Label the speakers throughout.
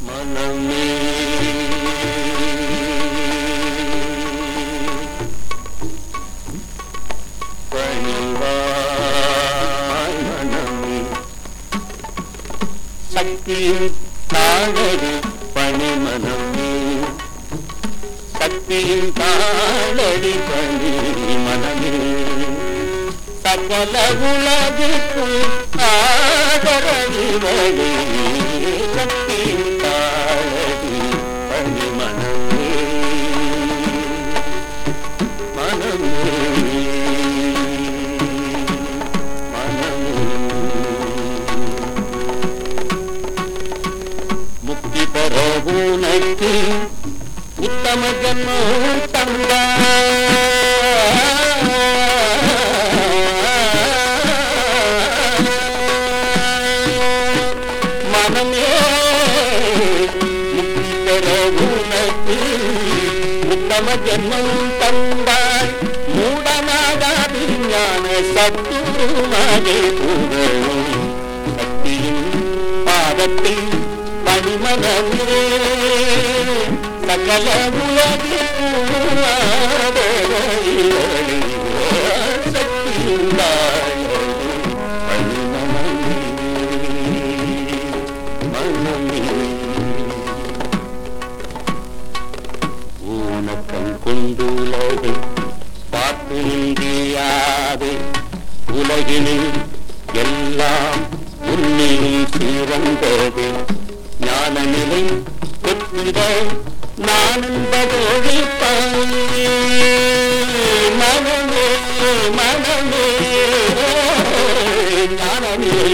Speaker 1: மனமே பணிவாய் மனமே பணிமனமே சக்தியின் தாழடி பணி மனமே சகல உலகிற்கும் ஆதரவிவழி உனக்கு உத்தம ஜன்மம் தந்த. மனமே முக்தி பெற உனக்கு உத்தம ஜன்மம் தந்தாய் விஞ்ஞான புகழும் சக்தியின் பாதத்தில் பணிமனமே சகல உலகிற்கும் ஆதரவில்லை. ஊனக்கம் கொண்டுலகை பார்த்து நின்றியாது உலகினில் எல்லாம் உன்னில் சிறந்தது மனநிலை நிலை பெற்றிட நான் என்பதோழி மனமே மனமே ஞான நிலை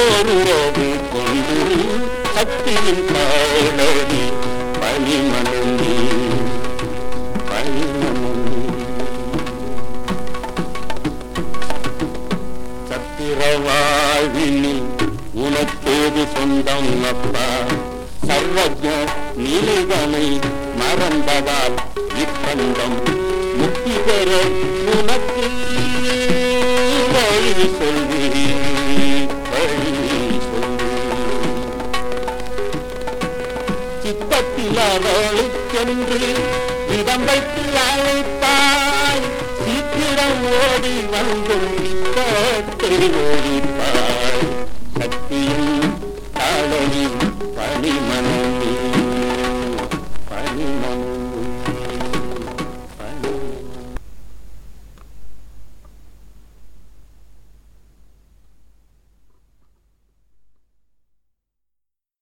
Speaker 1: நல்லொரு கொண்டு சக்தியின் பயனடி பனிமணி பனிமணி சத்திரவாழ்வினில் உனக்கேது சொந்தம் அப்பா சர்வஜ நிலைகளை மறந்ததால் இப்பந்தம் முக்தி பெற உனக்கு வழி சொல்லி சித்தத்தில் இடம் வைத்து அழைத்தாய். சீக்கிரம் ஓடி வந்தும் ஓடிப்பார்